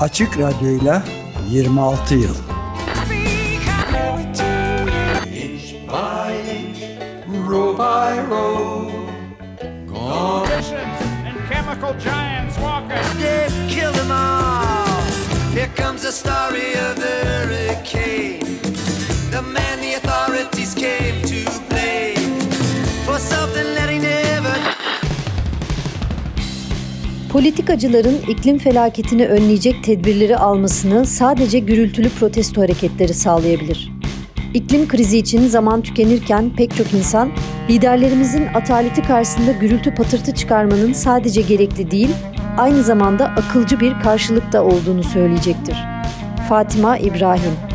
Açık Radyo'yla 26 yıl. row by row. and chemical giants walking. They've killed them all. Here comes the story of the Politikacıların iklim felaketini önleyecek tedbirleri almasını sadece gürültülü protesto hareketleri sağlayabilir. İklim krizi için zaman tükenirken pek çok insan liderlerimizin ataleti karşısında gürültü patırtı çıkarmanın sadece gerekli değil, aynı zamanda akılcı bir karşılık da olduğunu söyleyecektir. Fatima İbrahim